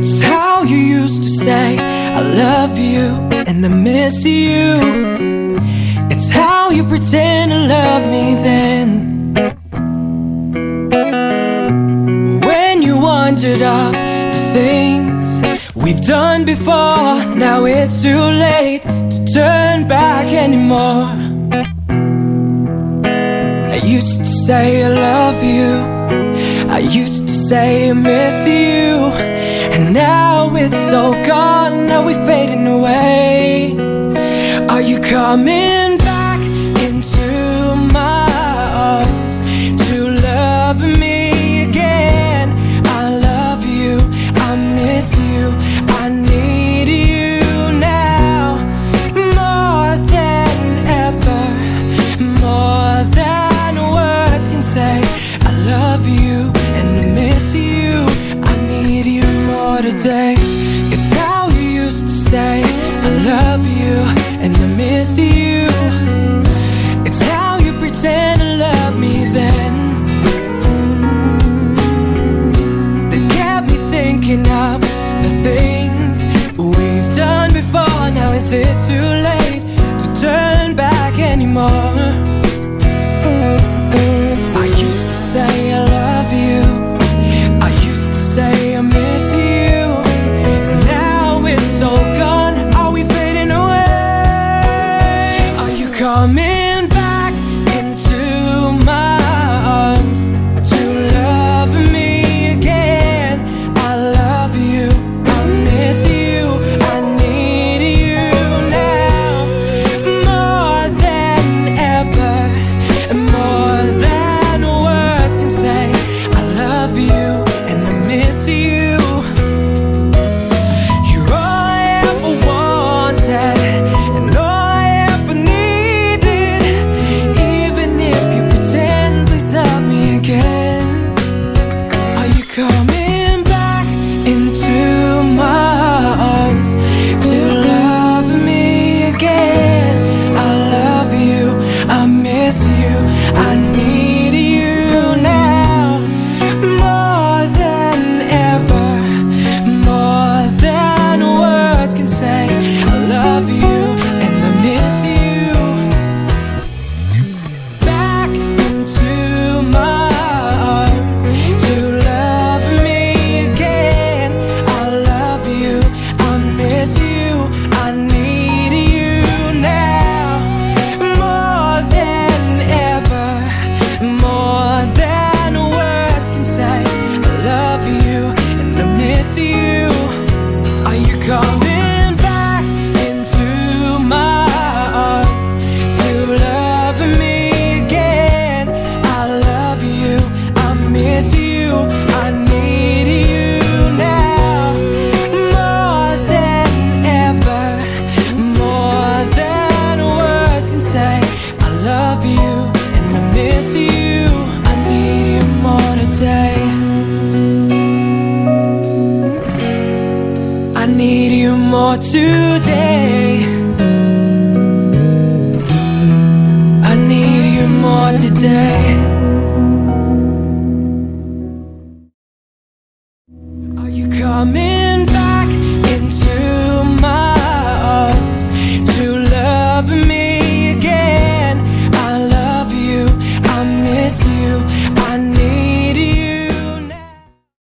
It's how you used to say, I love you and I miss you. It's how you pretend to love me then. When you wandered off the things we've done before, now it's too late to turn back anymore. I used to say, I love you. I used to say I miss you And now it's all gone. Now we're fading away. Are you coming I used to say I love you I used to say I miss you Now it's all gone Are we fading away? Are you coming back? today. I need you more today. Are you coming?